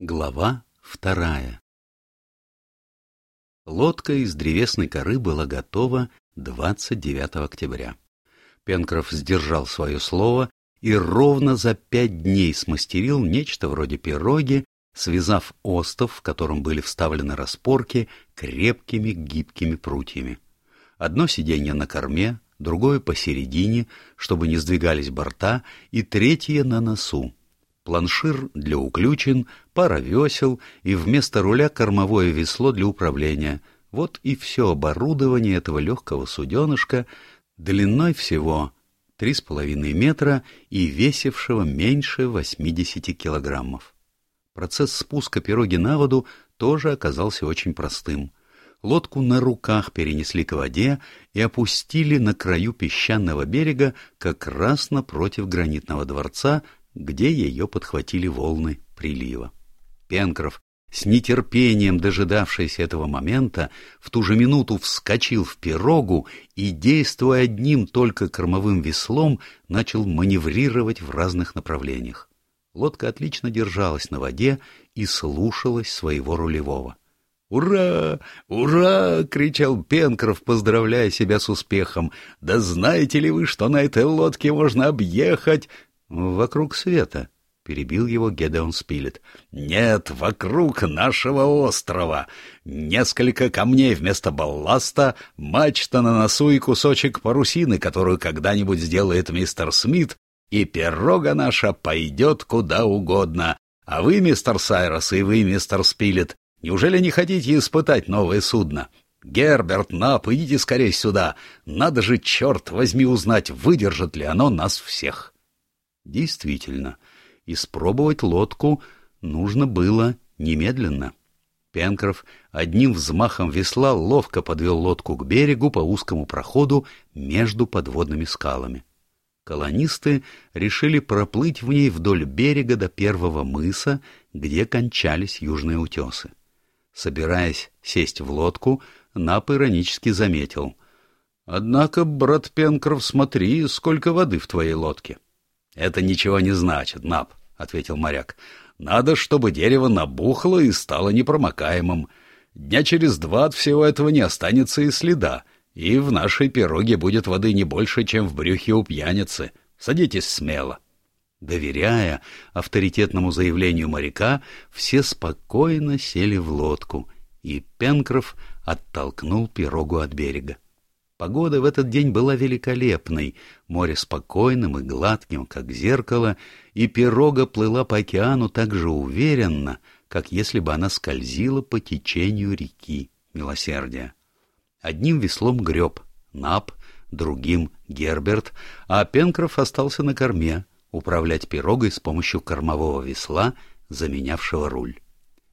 Глава вторая Лодка из древесной коры была готова 29 октября. Пенкроф сдержал свое слово и ровно за пять дней смастерил нечто вроде пироги, связав остов, в котором были вставлены распорки, крепкими гибкими прутьями. Одно сиденье на корме, другое посередине, чтобы не сдвигались борта, и третье на носу, планшир для уключен, пара весел и вместо руля кормовое весло для управления. Вот и все оборудование этого легкого суденышка длиной всего три с половиной метра и весившего меньше 80 килограммов. Процесс спуска пироги на воду тоже оказался очень простым. Лодку на руках перенесли к воде и опустили на краю песчаного берега как раз напротив гранитного дворца, где ее подхватили волны прилива. Пенкроф, с нетерпением дожидавшийся этого момента, в ту же минуту вскочил в пирогу и, действуя одним только кормовым веслом, начал маневрировать в разных направлениях. Лодка отлично держалась на воде и слушалась своего рулевого. «Ура! Ура!» — кричал Пенкроф, поздравляя себя с успехом. «Да знаете ли вы, что на этой лодке можно объехать «Вокруг света», — перебил его Гедеон Спилет. «Нет, вокруг нашего острова. Несколько камней вместо балласта, мачта на носу и кусочек парусины, которую когда-нибудь сделает мистер Смит, и пирога наша пойдет куда угодно. А вы, мистер Сайрос, и вы, мистер Спилет, неужели не хотите испытать новое судно?» «Герберт, Нап, идите скорее сюда. Надо же, черт возьми, узнать, выдержит ли оно нас всех». Действительно, испробовать лодку нужно было немедленно. Пенкроф одним взмахом весла ловко подвел лодку к берегу по узкому проходу между подводными скалами. Колонисты решили проплыть в ней вдоль берега до первого мыса, где кончались южные утесы. Собираясь сесть в лодку, Нап иронически заметил. — Однако, брат Пенкроф, смотри, сколько воды в твоей лодке. — «Это ничего не значит, Нап», — ответил моряк. «Надо, чтобы дерево набухло и стало непромокаемым. Дня через два от всего этого не останется и следа, и в нашей пироге будет воды не больше, чем в брюхе у пьяницы. Садитесь смело». Доверяя авторитетному заявлению моряка, все спокойно сели в лодку, и Пенкроф оттолкнул пирогу от берега. Погода в этот день была великолепной, море спокойным и гладким, как зеркало, и пирога плыла по океану так же уверенно, как если бы она скользила по течению реки милосердия. Одним веслом греб Нап, другим — Герберт, а Пенкроф остался на корме, управлять пирогой с помощью кормового весла, заменявшего руль.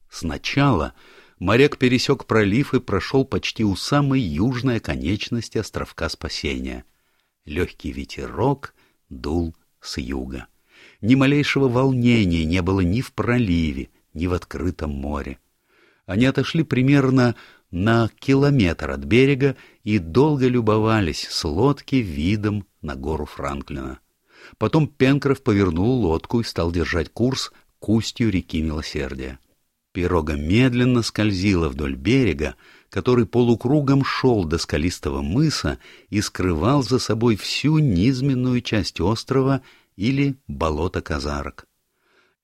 Сначала моряк пересек пролив и прошел почти у самой южной оконечности островка спасения. Легкий ветерок дул с юга. Ни малейшего волнения не было ни в проливе, ни в открытом море. Они отошли примерно на километр от берега и долго любовались с лодки видом на гору Франклина. Потом Пенкроф повернул лодку и стал держать курс к устью реки Милосердия. Пирога медленно скользила вдоль берега, который полукругом шел до скалистого мыса и скрывал за собой всю низменную часть острова или болото Казарок.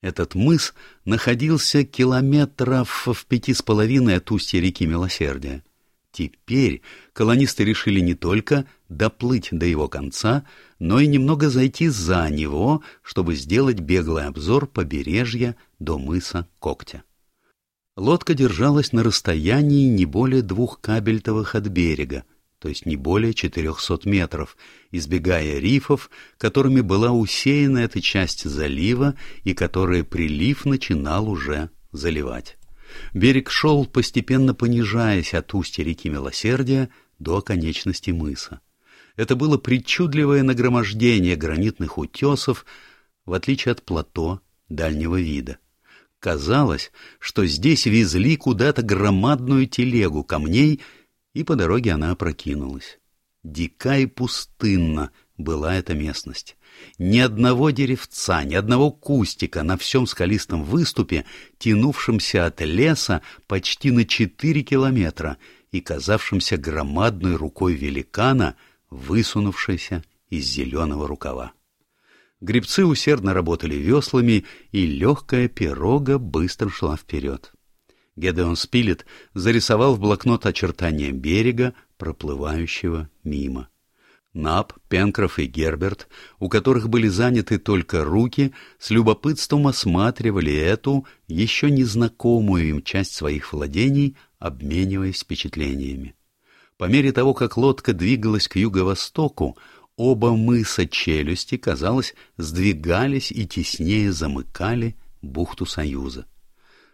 Этот мыс находился километров в пяти с половиной от устья реки Милосердия. Теперь колонисты решили не только доплыть до его конца, но и немного зайти за него, чтобы сделать беглый обзор побережья до мыса Когтя. Лодка держалась на расстоянии не более двух кабельтовых от берега, то есть не более 400 метров, избегая рифов, которыми была усеяна эта часть залива и которые прилив начинал уже заливать. Берег шел, постепенно понижаясь от устья реки Милосердия до оконечности мыса. Это было причудливое нагромождение гранитных утесов, в отличие от плато дальнего вида. Казалось, что здесь везли куда-то громадную телегу камней, и по дороге она опрокинулась. Дика и пустынна была эта местность. Ни одного деревца, ни одного кустика на всем скалистом выступе, тянувшемся от леса почти на четыре километра и казавшемся громадной рукой великана, высунувшейся из зеленого рукава. Гребцы усердно работали веслами, и легкая пирога быстро шла вперед. Гедеон Спилет зарисовал в блокнот очертания берега, проплывающего мимо. Нап, Пенкроф и Герберт, у которых были заняты только руки, с любопытством осматривали эту, еще незнакомую им часть своих владений, обмениваясь впечатлениями. По мере того, как лодка двигалась к юго-востоку, оба мыса челюсти, казалось, сдвигались и теснее замыкали бухту Союза.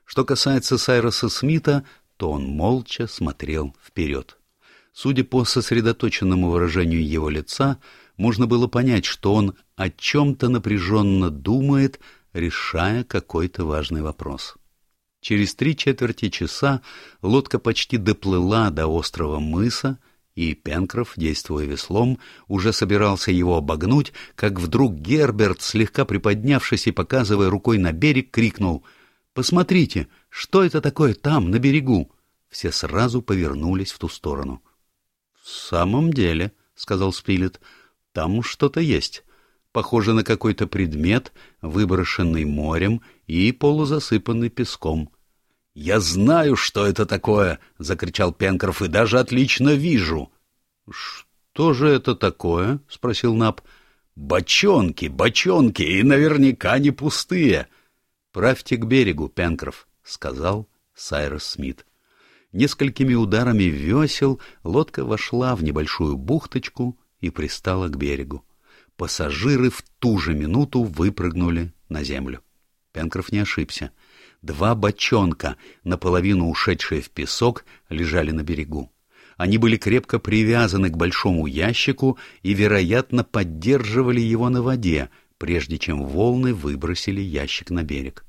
Что касается Сайроса Смита, то он молча смотрел вперед. Судя по сосредоточенному выражению его лица, можно было понять, что он о чем-то напряженно думает, решая какой-то важный вопрос. Через три четверти часа лодка почти доплыла до острова мыса, и Пенкроф, действуя веслом, уже собирался его обогнуть, как вдруг Герберт, слегка приподнявшись и показывая рукой на берег, крикнул «Посмотрите, что это такое там, на берегу?» Все сразу повернулись в ту сторону. «В самом деле», — сказал Спилет, — «там что-то есть. Похоже на какой-то предмет, выброшенный морем и полузасыпанный песком». «Я знаю, что это такое!» — закричал Пенкроф, — «и даже отлично вижу!» «Что же это такое?» — спросил Наб. «Бочонки, бочонки, и наверняка не пустые!» «Правьте к берегу, Пенкроф», — сказал Сайрос Смит. Несколькими ударами весел лодка вошла в небольшую бухточку и пристала к берегу. Пассажиры в ту же минуту выпрыгнули на землю. Пенкроф не ошибся. Два бочонка, наполовину ушедшие в песок, лежали на берегу. Они были крепко привязаны к большому ящику и, вероятно, поддерживали его на воде, прежде чем волны выбросили ящик на берег.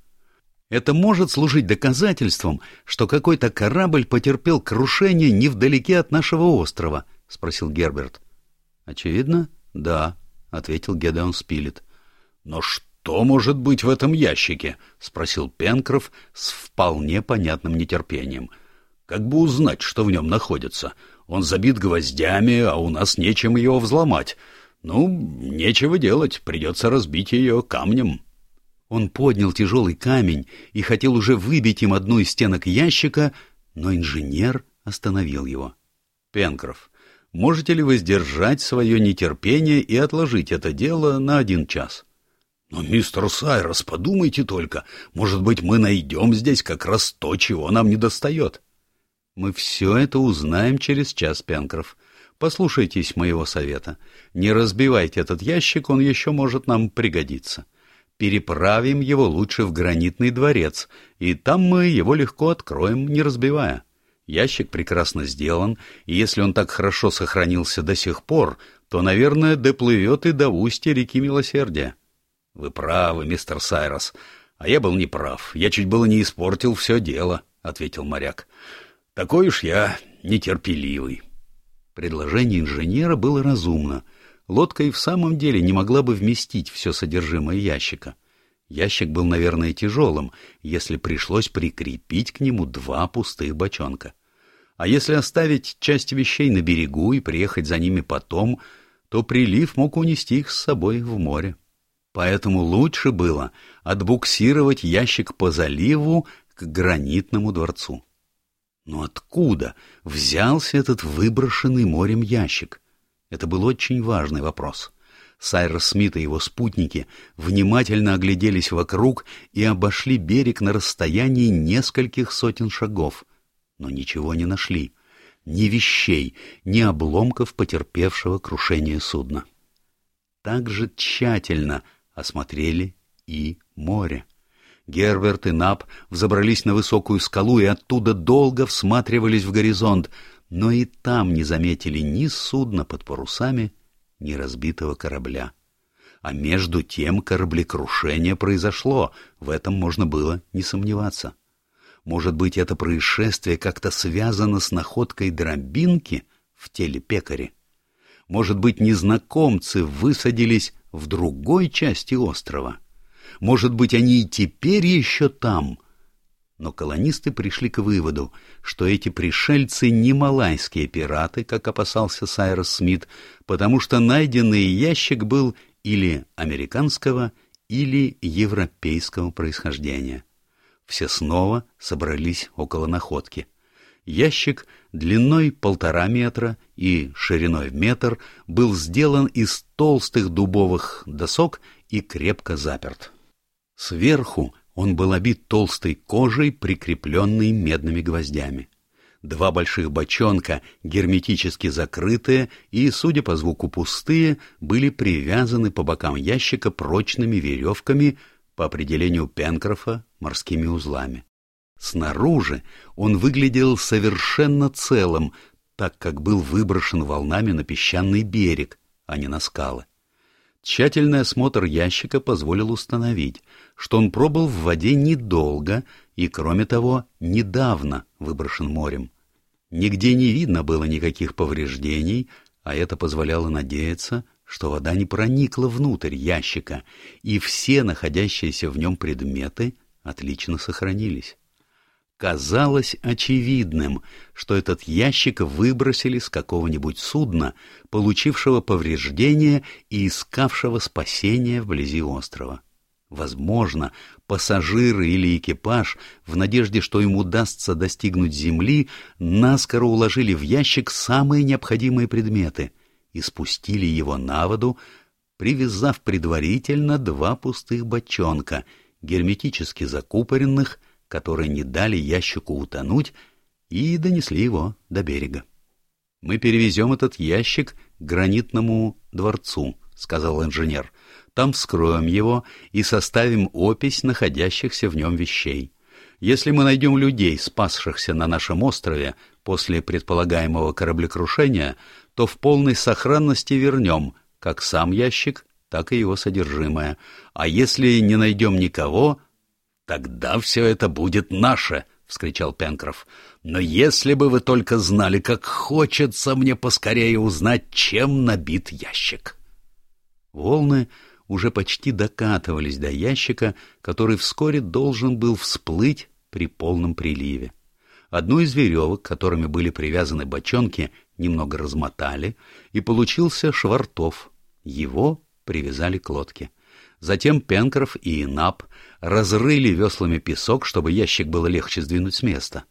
Это может служить доказательством, что какой-то корабль потерпел крушение невдалеке от нашего острова? — спросил Герберт. — Очевидно, да, — ответил Гедеон Спилет. — Но что может быть в этом ящике? — спросил Пенкроф с вполне понятным нетерпением. — Как бы узнать, что в нем находится? Он забит гвоздями, а у нас нечем его взломать. Ну, нечего делать, придется разбить ее камнем. — он поднял тяжелый камень и хотел уже выбить им одну из стенок ящика, но инженер остановил его. — Пенкроф, можете ли вы сдержать свое нетерпение и отложить это дело на один час? — Но, мистер Сайрос, подумайте только, может быть, мы найдем здесь как раз то, чего нам недостает. — Мы все это узнаем через час, Пенкроф. Послушайтесь моего совета. Не разбивайте этот ящик, он еще может нам пригодиться. — переправим его лучше в гранитный дворец, и там мы его легко откроем, не разбивая. Ящик прекрасно сделан, и если он так хорошо сохранился до сих пор, то, наверное, доплывет и до устья реки Милосердия. — Вы правы, мистер Сайрос. А я был неправ. Я чуть было не испортил все дело, — ответил моряк. — Такой уж я нетерпеливый. Предложение инженера было разумно — Лодка и в самом деле не могла бы вместить все содержимое ящика. Ящик был, наверное, тяжелым, если пришлось прикрепить к нему два пустых бочонка. А если оставить часть вещей на берегу и приехать за ними потом, то прилив мог унести их с собой в море. Поэтому лучше было отбуксировать ящик по заливу к гранитному дворцу. Но откуда взялся этот выброшенный морем ящик? Это был очень важный вопрос. Сайрос Смит и его спутники внимательно огляделись вокруг и обошли берег на расстоянии нескольких сотен шагов, но ничего не нашли. Ни вещей, ни обломков потерпевшего крушение судна. Так же тщательно осмотрели и море. Герберт и Нап взобрались на высокую скалу и оттуда долго всматривались в горизонт, но и там не заметили ни судна под парусами, ни разбитого корабля. А между тем кораблекрушение произошло, в этом можно было не сомневаться. Может быть, это происшествие как-то связано с находкой дробинки в теле пекаря? Может быть, незнакомцы высадились в другой части острова? Может быть, они и теперь еще там? Но колонисты пришли к выводу, что эти пришельцы не малайские пираты, как опасался Сайрос Смит, потому что найденный ящик был или американского, или европейского происхождения. Все снова собрались около находки. Ящик длиной полтора метра и шириной в метр был сделан из толстых дубовых досок и крепко заперт. Сверху он был обит толстой кожей, прикрепленной медными гвоздями. Два больших бочонка, герметически закрытые и, судя по звуку пустые, были привязаны по бокам ящика прочными веревками, по определению Пенкрофа, морскими узлами. Снаружи он выглядел совершенно целым, так как был выброшен волнами на песчаный берег, а не на скалы. Тщательный осмотр ящика позволил установить, что он пробыл в воде недолго и, кроме того, недавно выброшен морем. Нигде не видно было никаких повреждений, а это позволяло надеяться, что вода не проникла внутрь ящика, и все находящиеся в нем предметы отлично сохранились. Казалось очевидным, что этот ящик выбросили с какого-нибудь судна, получившего повреждения и искавшего спасения вблизи острова. Возможно, пассажиры или экипаж, в надежде, что им удастся достигнуть земли, наскоро уложили в ящик самые необходимые предметы и спустили его на воду, привязав предварительно два пустых бочонка, герметически закупоренных, которые не дали ящику утонуть и донесли его до берега. — Мы перевезем этот ящик к гранитному дворцу, — сказал инженер. — Там вскроем его и составим опись находящихся в нем вещей. Если мы найдем людей, спасшихся на нашем острове после предполагаемого кораблекрушения, то в полной сохранности вернем как сам ящик, так и его содержимое. А если не найдем никого, «Тогда все это будет наше!» — вскричал Пенкроф. «Но если бы вы только знали, как хочется мне поскорее узнать, чем набит ящик!» Волны уже почти докатывались до ящика, который вскоре должен был всплыть при полном приливе. Одну из веревок, которыми были привязаны бочонки, немного размотали, и получился швартов. Его привязали к лодке. Затем Пенкроф и Нап разрыли веслами песок, чтобы ящик было легче сдвинуть с места.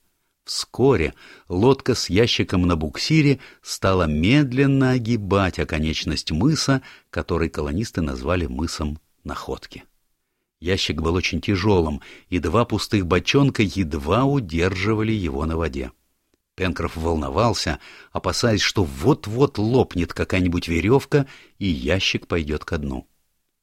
Вскоре лодка с ящиком на буксире стала медленно огибать оконечность мыса, который колонисты назвали мысом Находки. Ящик был очень тяжелым, и два пустых бочонка едва удерживали его на воде. Пенкроф волновался, опасаясь, что вот-вот лопнет какая-нибудь веревка, и ящик пойдет ко дну.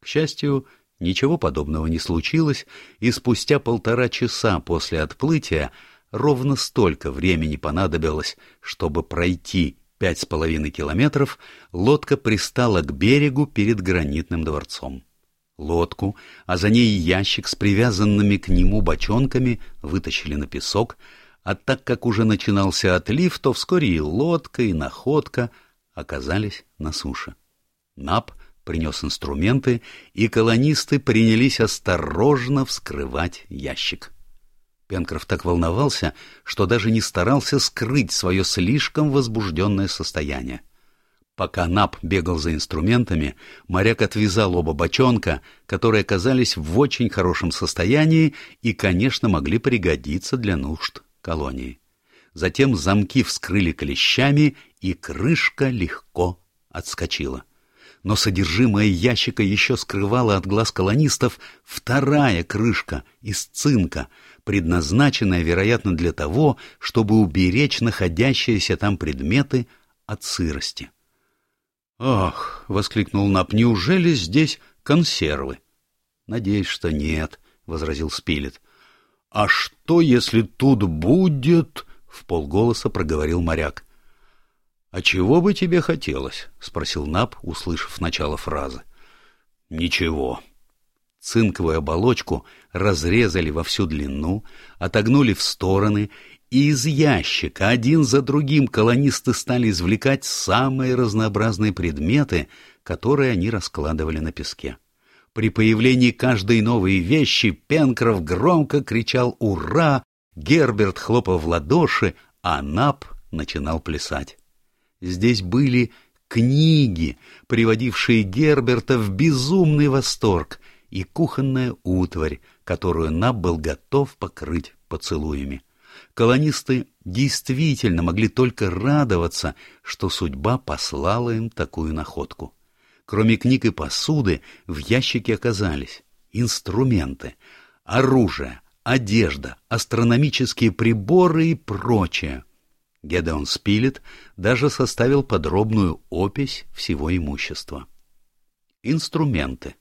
К счастью, ничего подобного не случилось, и спустя полтора часа после отплытия ровно столько времени понадобилось, чтобы пройти пять с половиной километров, лодка пристала к берегу перед гранитным дворцом. Лодку, а за ней ящик с привязанными к нему бочонками вытащили на песок, а так как уже начинался отлив, то вскоре и лодка, и находка оказались на суше. Нап — принес инструменты, и колонисты принялись осторожно вскрывать ящик. Пенкроф так волновался, что даже не старался скрыть свое слишком возбужденное состояние. Пока Нап бегал за инструментами, моряк отвязал оба бочонка, которые оказались в очень хорошем состоянии и, конечно, могли пригодиться для нужд колонии. Затем замки вскрыли клещами, и крышка легко отскочила. — но содержимое ящика еще скрывало от глаз колонистов вторая крышка из цинка, предназначенная, вероятно, для того, чтобы уберечь находящиеся там предметы от сырости. «Ах!» — воскликнул Нап, — «неужели здесь консервы?» «Надеюсь, что нет», — возразил Спилет. «А что, если тут будет...» — в полголоса проговорил моряк. «А чего бы тебе хотелось?» — спросил Наб, услышав начало фразы. «Ничего». Цинковую оболочку разрезали во всю длину, отогнули в стороны, и из ящика один за другим колонисты стали извлекать самые разнообразные предметы, которые они раскладывали на песке. При появлении каждой новой вещи Пенкроф громко кричал «Ура!», Герберт хлопал в ладоши, а Нап начинал плясать. Здесь были книги, приводившие Герберта в безумный восторг, и кухонная утварь, которую Нап был готов покрыть поцелуями. Колонисты действительно могли только радоваться, что судьба послала им такую находку. Кроме книг и посуды, в ящике оказались инструменты, оружие, одежда, астрономические приборы и прочее. Гедеон Спилет даже составил подробную опись всего имущества. Инструменты.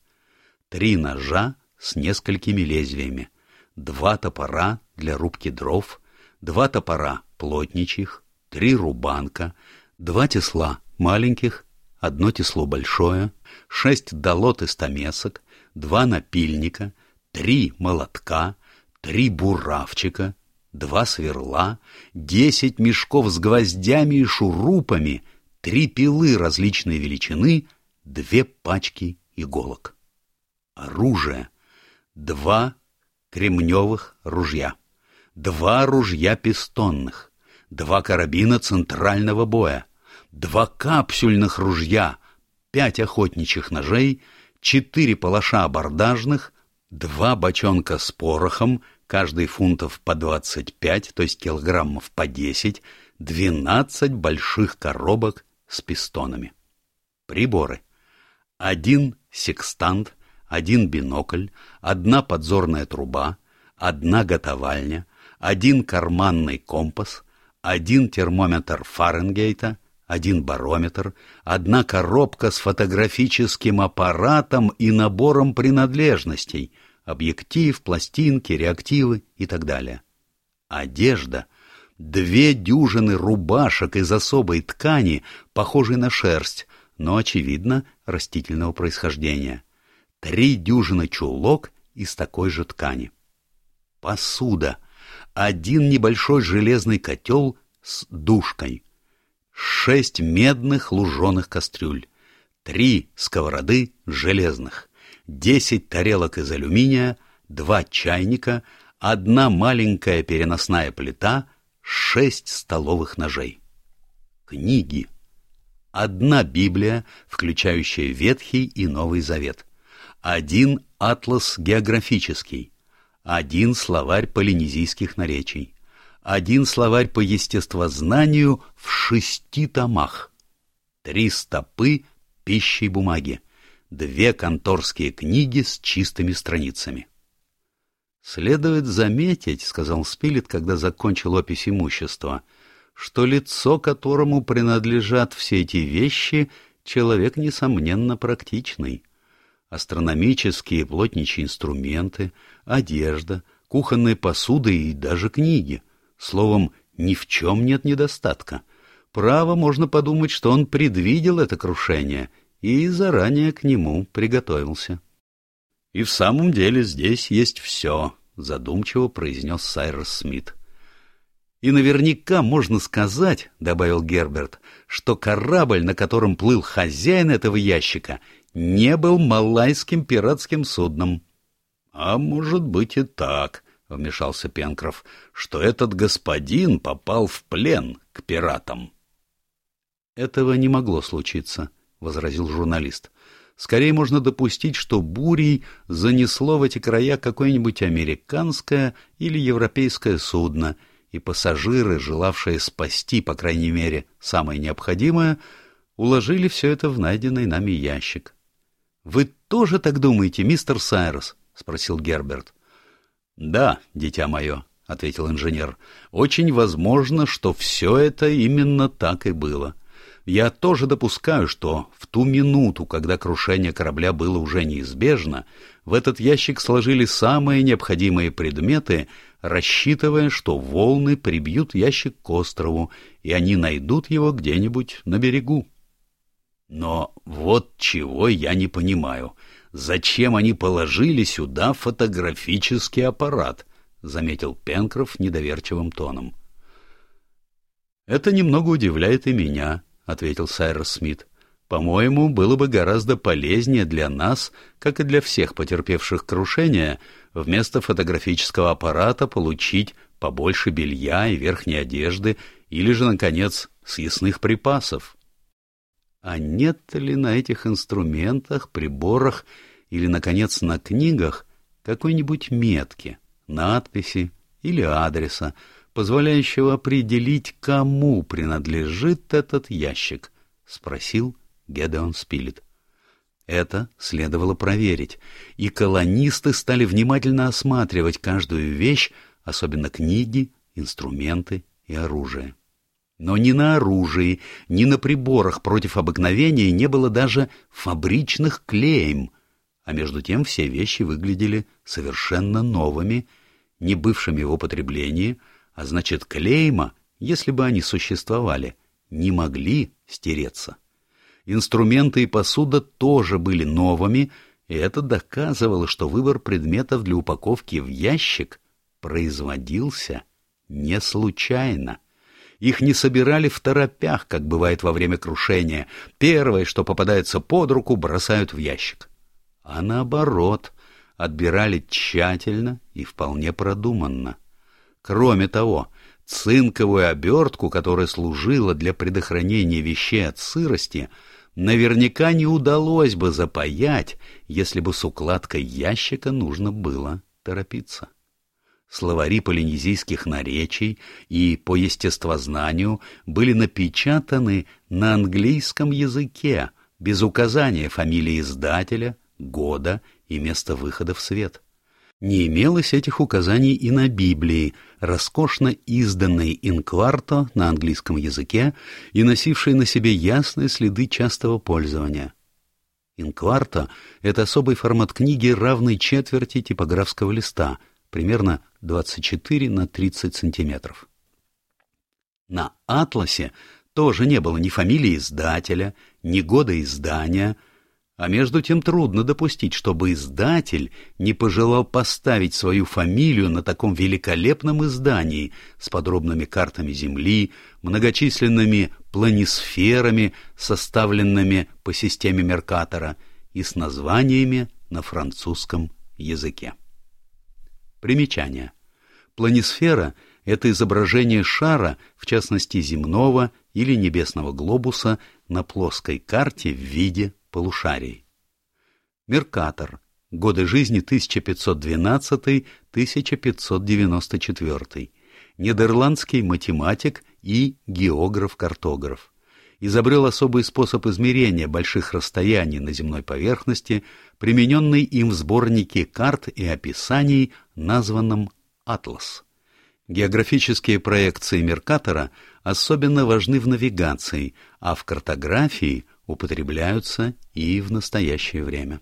Три ножа с несколькими лезвиями, два топора для рубки дров, два топора плотничьих, три рубанка, два тесла маленьких, одно тесло большое, шесть долот и стамесок, два напильника, три молотка, три буравчика, два сверла, десять мешков с гвоздями и шурупами, три пилы различной величины, две пачки иголок. Оружие. Два кремневых ружья, два ружья пистонных, два карабина центрального боя, два капсюльных ружья, пять охотничьих ножей, четыре палаша абордажных, два бочонка с порохом, каждый фунтов по двадцать пять, то есть килограммов по десять, двенадцать больших коробок с пистонами. Приборы. Один секстант, один бинокль, одна подзорная труба, одна готовальня, один карманный компас, один термометр Фаренгейта, один барометр, одна коробка с фотографическим аппаратом и набором принадлежностей, объектив, пластинки, реактивы и так далее. Одежда — две дюжины рубашек из особой ткани, похожей на шерсть, но, очевидно, растительного происхождения — три дюжины чулок из такой же ткани. Посуда. Один небольшой железный котел с душкой. Шесть медных луженых кастрюль. Три сковороды железных. Десять тарелок из алюминия. Два чайника. Одна маленькая переносная плита. Шесть столовых ножей. Книги. Одна Библия, включающая Ветхий и Новый Завет один атлас географический, один словарь полинезийских наречий, один словарь по естествознанию в шести томах, три стопы пищей бумаги, две конторские книги с чистыми страницами. «Следует заметить, — сказал Спилет, когда закончил опись имущества, — что лицо, которому принадлежат все эти вещи, человек, несомненно, практичный астрономические плотничьи инструменты, одежда, кухонная посуда и даже книги. Словом, ни в чем нет недостатка. Право, можно подумать, что он предвидел это крушение и заранее к нему приготовился. — И в самом деле здесь есть все, — задумчиво произнес Сайрос Смит. — И наверняка можно сказать, — добавил Герберт, — что корабль, на котором плыл хозяин этого ящика, не был малайским пиратским судном. — А может быть и так, — вмешался Пенкроф, — что этот господин попал в плен к пиратам. — Этого не могло случиться, — возразил журналист. Скорее можно допустить, что бурей занесло в эти края какое-нибудь американское или европейское судно, и пассажиры, желавшие спасти, по крайней мере, самое необходимое, уложили все это в найденный нами ящик. Вы тоже так думаете, мистер Сайрос? — спросил Герберт. — Да, дитя мое, — ответил инженер. — Очень возможно, что все это именно так и было. Я тоже допускаю, что в ту минуту, когда крушение корабля было уже неизбежно, в этот ящик сложили самые необходимые предметы, рассчитывая, что волны прибьют ящик к острову, и они найдут его где-нибудь на берегу. Но вот чего я не понимаю. Зачем они положили сюда фотографический аппарат? — заметил Пенкроф недоверчивым тоном. Это немного удивляет и меня, ответил Сайрос Смит. По-моему, было бы гораздо полезнее для нас, как и для всех потерпевших крушение, вместо фотографического аппарата получить побольше белья и верхней одежды или же, наконец, съестных припасов. А нет ли на этих инструментах, приборах или, наконец, на книгах какой-нибудь метки, надписи или адреса, позволяющего определить, кому принадлежит этот ящик? — спросил Гедеон Спилет. Это следовало проверить, и колонисты стали внимательно осматривать каждую вещь, особенно книги, инструменты и оружие. Но ни на оружии, ни на приборах против обыкновения не было даже фабричных клеем, а между тем все вещи выглядели совершенно новыми, не бывшими в употреблении, а значит клейма, если бы они существовали, не могли стереться. Инструменты и посуда тоже были новыми, и это доказывало, что выбор предметов для упаковки в ящик производился не случайно. Их не собирали в торопях, как бывает во время крушения. Первое, что попадается под руку, бросают в ящик. А наоборот, отбирали тщательно и вполне продуманно. Кроме того, цинковую обертку, которая служила для предохранения вещей от сырости, наверняка не удалось бы запаять, если бы с укладкой ящика нужно было торопиться словари полинезийских наречий и по естествознанию были напечатаны на английском языке, без указания фамилии издателя, года и места выхода в свет. Не имелось этих указаний и на Библии, роскошно изданной инкварто на английском языке и носившей на себе ясные следы частого пользования. Инкварто — это особый формат книги, равный четверти типографского листа — примерно 24 на 30 сантиметров. На «Атласе» тоже не было ни фамилии издателя, ни года издания, а между тем трудно допустить, чтобы издатель не пожелал поставить свою фамилию на таком великолепном издании с подробными картами Земли, многочисленными планисферами, составленными по системе Меркатора, и с названиями на французском языке. Примечание. Планисфера — это изображение шара, в частности земного или небесного глобуса, на плоской карте в виде полушарий. Меркатор. Годы жизни 1512-1594. Нидерландский математик и географ-картограф. Изобрел особый способ измерения больших расстояний на земной поверхности, примененный им в сборнике карт и описаний названном «Атлас». Географические проекции Меркатора особенно важны в навигации, а в картографии употребляются и в настоящее время.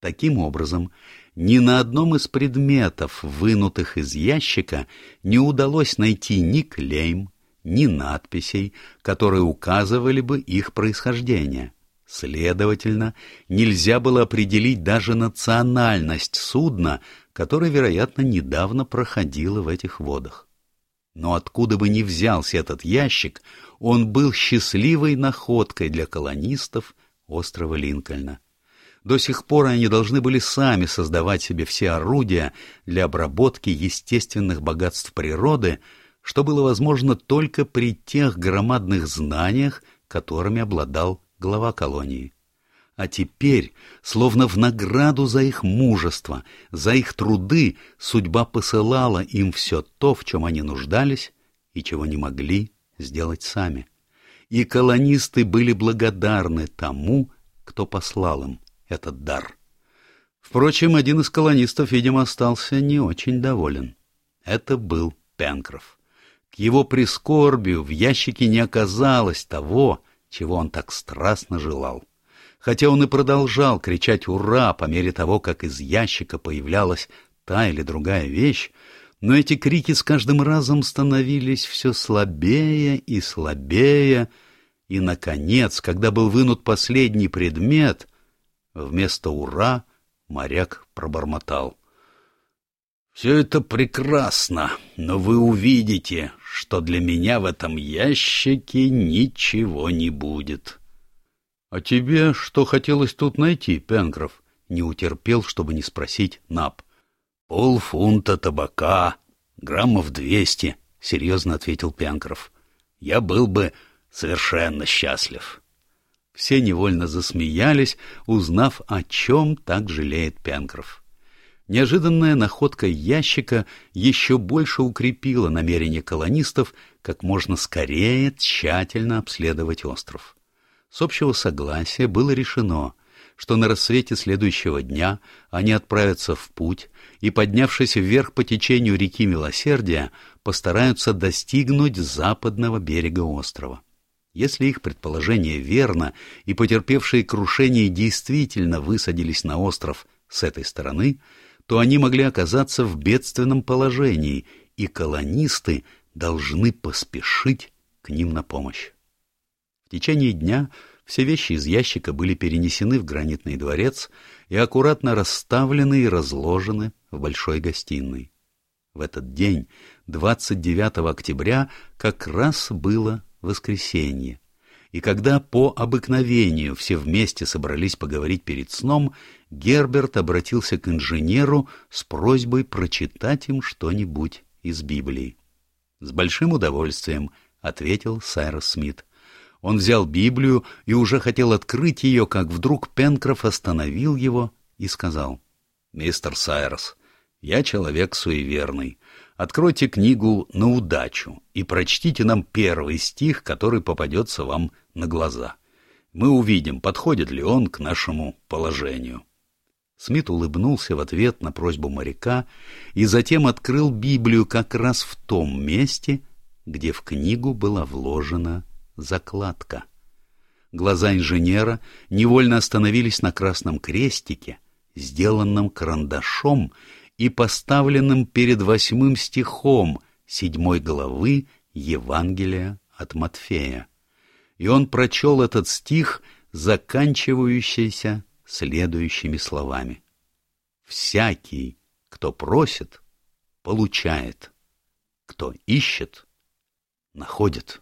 Таким образом, ни на одном из предметов, вынутых из ящика, не удалось найти ни клейм, ни надписей, которые указывали бы их происхождение. Следовательно, нельзя было определить даже национальность судна, которое, вероятно, недавно проходило в этих водах. Но откуда бы ни взялся этот ящик, он был счастливой находкой для колонистов острова Линкольна. До сих пор они должны были сами создавать себе все орудия для обработки естественных богатств природы, что было возможно только при тех громадных знаниях, которыми обладал глава колонии. А теперь, словно в награду за их мужество, за их труды, судьба посылала им все то, в чем они нуждались и чего не могли сделать сами. И колонисты были благодарны тому, кто послал им этот дар. Впрочем, один из колонистов, видимо, остался не очень доволен. Это был Пенкроф. К его прискорбию в ящике не оказалось того, чего он так страстно желал. Хотя он и продолжал кричать «Ура!» по мере того, как из ящика появлялась та или другая вещь, но эти крики с каждым разом становились все слабее и слабее, и, наконец, когда был вынут последний предмет, вместо «Ура!» моряк пробормотал. «Все это прекрасно, но вы увидите, что для меня в этом ящике ничего не будет». «А тебе что хотелось тут найти, Пенкроф?» Не утерпел, чтобы не спросить Нап. «Полфунта табака, граммов двести», — серьезно ответил Пенкроф. «Я был бы совершенно счастлив». Все невольно засмеялись, узнав, о чем так жалеет Пенкроф. Неожиданная находка ящика еще больше укрепила намерение колонистов как можно скорее тщательно обследовать остров. С общего согласия было решено, что на рассвете следующего дня они отправятся в путь и, поднявшись вверх по течению реки Милосердия, постараются достигнуть западного берега острова. Если их предположение верно, и потерпевшие крушение действительно высадились на остров с этой стороны, то они могли оказаться в бедственном положении, и колонисты должны поспешить к ним на помощь. В течение дня все вещи из ящика были перенесены в гранитный дворец и аккуратно расставлены и разложены в большой гостиной. В этот день, 29 октября, как раз было воскресенье. И когда по обыкновению все вместе собрались поговорить перед сном, Герберт обратился к инженеру с просьбой прочитать им что-нибудь из Библии. «С большим удовольствием», — ответил Сайрос Смит. Он взял Библию и уже хотел открыть ее, как вдруг Пенкроф остановил его и сказал, «Мистер Сайрос, я человек суеверный. Откройте книгу на удачу и прочтите нам первый стих, который попадется вам на глаза. Мы увидим, подходит ли он к нашему положению». Смит улыбнулся в ответ на просьбу моряка и затем открыл Библию как раз в том месте, где в книгу была вложена закладка. Глаза инженера невольно остановились на красном крестике, сделанном карандашом и поставленном перед восьмым стихом седьмой главы Евангелия от Матфея. И он прочел этот стих, заканчивающийся следующими словами. «Всякий, кто просит, получает, кто ищет, находит».